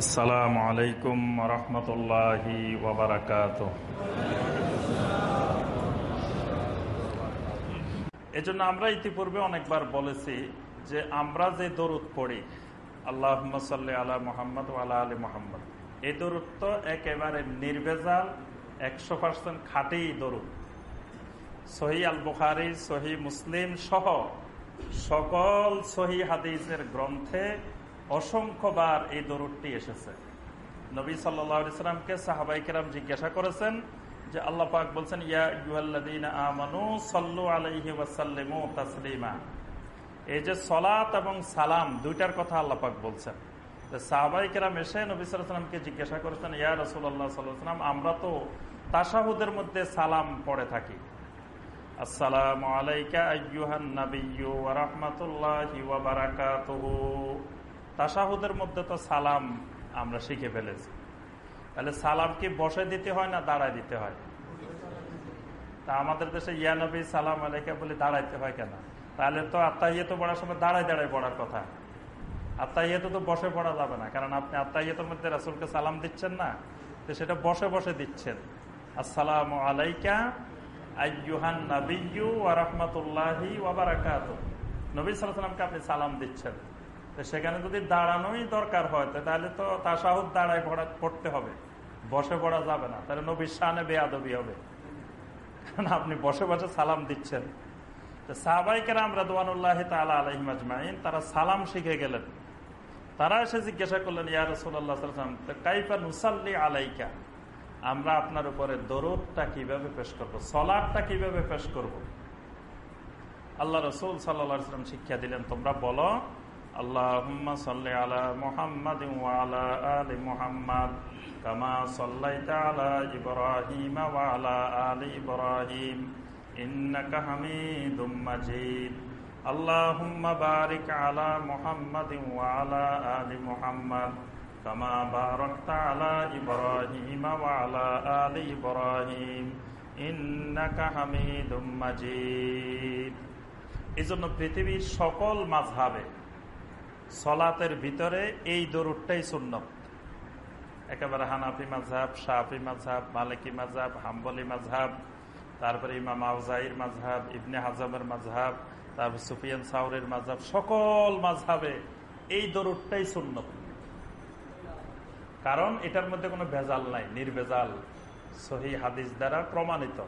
আসসালামু আলাইকুম রহমতুল্লাহি ওবরাকাত এজন্য আমরা ইতিপূর্বে অনেকবার বলেছি যে আমরা যে দরুদ পড়ি আল্লাহ সাল্লি আলা মোহাম্মদ আলা আলী মোহাম্মদ, এই দরুদ তো একেবারে নির্ভেজাল, একশো পার্সেন্ট খাটি দরুদ। সহি আল বুখারি, সহি মুসলিম সহ সকল সহি হাদিসের গ্রন্থে অসংখ্যবার এই দরুদটি এসেছে। নবী সাল্লামকে সাহাবাই কেরাম জিজ্ঞাসা করেছেন যে আল্লাহ পাক বলছেন তাসলিমা। এই যে সলাত এবং সালাম দুইটার কথা আল্লাহ পাক বলছেন। সাহাবাই কেরাম এসে নবী সাল্লামকে জিজ্ঞাসা করেছেন, ইয়া রসুল্লাহ সাল্লাম, আমরা তো তাসাহুদের মধ্যে সালাম পড়ে থাকি। আসসালামু আলাইকা আইয়ুহান নাবিয়্যু ওয়া রাহমাতুল্লাহি তাসাহুদের মধ্যে তো সালাম আমরা শিখে ফেলেছি। তাহলে সালাম কি বসে দিতে হয় না দাঁড়ায় দিতে হয়? তা আমাদের দেশে ইয়ানবী সালাম আলাইকা বলে দাঁড়াইতে হয় কেন? তাহলে তো আত্মাহিয়ত পড়ার সময় দাঁড়ায় দাঁড়ায় পড়ার কথা। আত্মাহিয়ত তো বসে পড়া যাবে না, কারণ আপনি আত্মাহিয়তের মধ্যে রাসুলকে সালাম দিচ্ছেন না, তো সেটা বসে বসে দিচ্ছেন। আসসালাম আলাইকা আইয়ুহান নাবিয়্যু ওয়া রাহমাতুল্লাহি ওয়া বারাকাতুহু। নবী সাল্লামকে আপনি সালাম দিচ্ছেন। সেখানে যদি দাঁড়ানোই দরকার হয় তাহলে তো তাসাহুদ দাঁড়ায় পড়া, পড়তে হবে। বসে পড়া যাবে না। তাহলে নবীর সানে বেয়াদবি হবে। কারণ আপনি বসে বসে সালাম দিচ্ছেন। তো আজমাইন, তারা সালাম শিখে গেলেন। তারা এসে জিজ্ঞাসা করলেন আলাইকা? আমরা আপনার উপরে দরদটা কীভাবে পেশ করব, সলাদটা কীভাবে পেশ করব? আল্লাহ রসুল সাল্লাম শিক্ষা দিলেন, তোমরা বলো اللهم صل على محمد وعلى آل محمد كما صليت على إبراهيم وعلى آل إبراهيم إنك حميد مجيد اللهم بارك على محمد وعلى آل محمد كما باركت على إبراهيم وعلى آل إبراهيم إنك حميد مجيد এজন্য পৃথিবীর সকল মাঝহাবে সলাতের ভিতরে এই দরুদটাই সুন্নত। একেবারে হানাফি মাঝহাব শাহি মাঝহাব মালিকি মাঝহাব হাম্বলি মাঝহাব তারপরে ইমাম আউজাইর মাঝহাব ইবনে হাজামের মাঝহাব তারপর সুফিয়ান সাউরের মাঝহাব সকল মাঝহাবে এই দরুদটাই সুন্নত। কারণ এটার মধ্যে কোনো ভেজাল নাই, নির্ভেজাল, সহি হাদিস দ্বারা প্রমাণিত।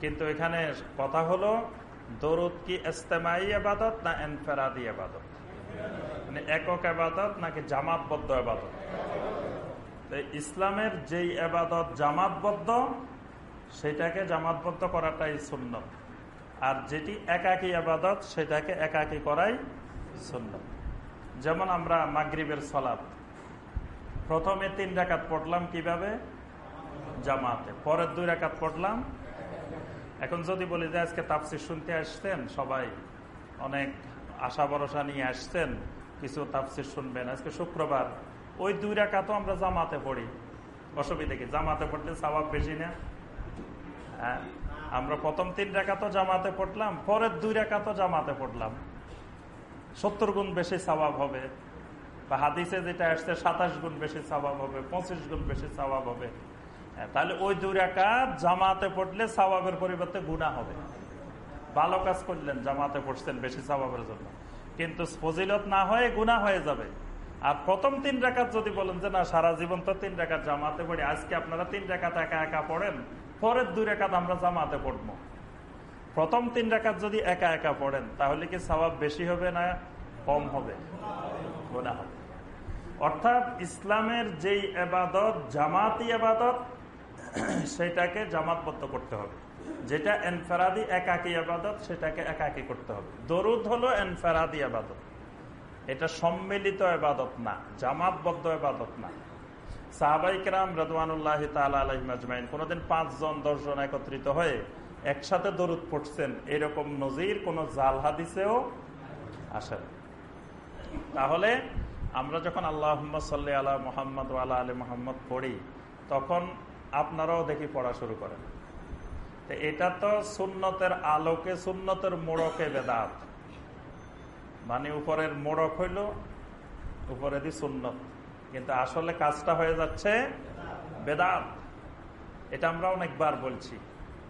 কিন্তু এখানে কথা হলো, দরুদ কি এস্তেমাই আবাদত না এনফেরাদি আবাদত মানে একক আবাদত নাকি জামাতবদ্ধ আবাদত? ইসলামের যেই আবাদত জামাতবদ্ধ, সেটাকে জামাতবদ্ধ করাটাই শূন্য আর যেটি একাকী আবাদত, সেটাকে একাকী করাই শূন্য যেমন আমরা মাগরিবের সলাপ প্রথমে তিন রাকাত পড়লাম কীভাবে? জামাতে। পরের দুই রাকাত পড়লাম। এখন যদি বলি যে আজকে তাপসির শুনতে আসতেন সবাই অনেক আশা ভরসা নিয়ে আসছেন কিছু তাফসির শুনবেন। আজকে শুক্রবার। ওই দুই রাকাতও আমরা জামাতে পড়ি। অসুবিধা কি? জামাতে পড়লে স্বভাব বেশি না? হ্যাঁ আমরা প্রথম তিন রেখাতো জামাতে পড়লাম পরের দুই রেখাতো জামাতে পড়লাম। সত্তর গুণ বেশি স্বভাব হবে। বা হাদিসে যেটা আসছে সাতাশ গুণ বেশি স্বভাব হবে পঁচিশ গুণ বেশি স্বভাব হবে। হ্যাঁ, তাহলে ওই দুই রেখাত জামাতে পড়লে স্বভাবের পরিবর্তে গুণা হবে। ভালো কাজ করলেন জামাতে পড়ছেন বেশি স্বভাবের জন্য। কিন্তু ফজিলত না হয়ে গুণা হয়ে যাবে। আর প্রথম তিন রেখাত যদি বলেন যে, না, সারা জীবন তো তিন রেখাত জামাতে পড়ি, আজকে আপনারা তিন রেখাত একা একা পড়েন, পরের দুই রেখাত আমরা জামাতে পড়ব। প্রথম তিন রেখাত যদি একা একা পড়েন, তাহলে কি স্বভাব বেশি হবে না কম হবে? গুণা হবে। অর্থাৎ ইসলামের যেই এবাদত, জামাতি এবাদত সেটাকে জামাতবদ্ধ করতে হবে। যেটা এনফেরাদি একাকি আবাদত, সেটাকে একাকি করতে হবে। দরুদ হলো এনফেরাদি আবাদত। এটা সম্মিলিত আবাদত না, জামাতবদ্ধ আবাদত না। পাঁচজন, দশজন একত্রিত হয়ে একসাথে দরুদ এরকম নজির তাহলে আমরা যখন আল্লাহ সাল্লি আলা মোহাম্মদ আলা আলী মোহাম্মদ পড়ি, তখন আপনারাও দেখি পড়া শুরু করেন। এটা তো সুন্নতের আলোকে, সুন্নতের মোড়কে বেদাত। মানে উপরের মোড়ক হইল উপরে দি সুন্নত। কিন্তু আসলে কাজটা হয়ে যাচ্ছে বেদাত। এটা আমরা অনেকবার বলছি।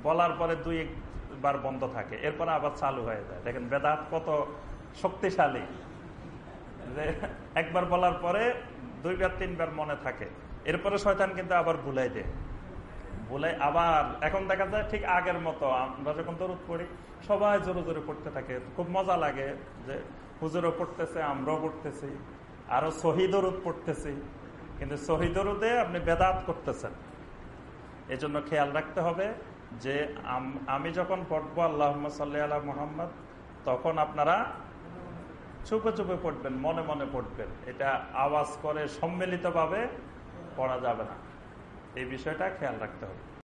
বলার পরে দুই একবার বন্ধ থাকে। এরপরে আবার চালু হয়ে যায়। দেখেন, বেদাত কত শক্তিশালী। একবার বলার পরে দুইবার, তিনবার মনে থাকে। এরপরে শয়তান কিন্তু আবার ভুলাই দেয়। বলে আবার, এখন দেখা যায় ঠিক আগের মতো, আমরা যখন দরুদ পড়ি, সবাই জোরে জোরে পড়তে থাকে। খুব মজা লাগে যে হুজুরও পড়তেছে, আমরাও পড়তেছি, আরও শহীদ শহীদরুদ পড়তেছি। কিন্তু শহীদ শহীদরুদে আপনি বেদাত করতেছেন। এই জন্য খেয়াল রাখতে হবে যে আমি যখন পড়ব আল্লাহ সাল্লি আল্লাহ মোহাম্মদ, তখন আপনারা চুপে চুপে পড়বেন, মনে মনে পড়বেন। এটা আওয়াজ করে সম্মিলিতভাবে পড়া যাবে না। এই বিষয়টা খেয়াল রাখতে হবে।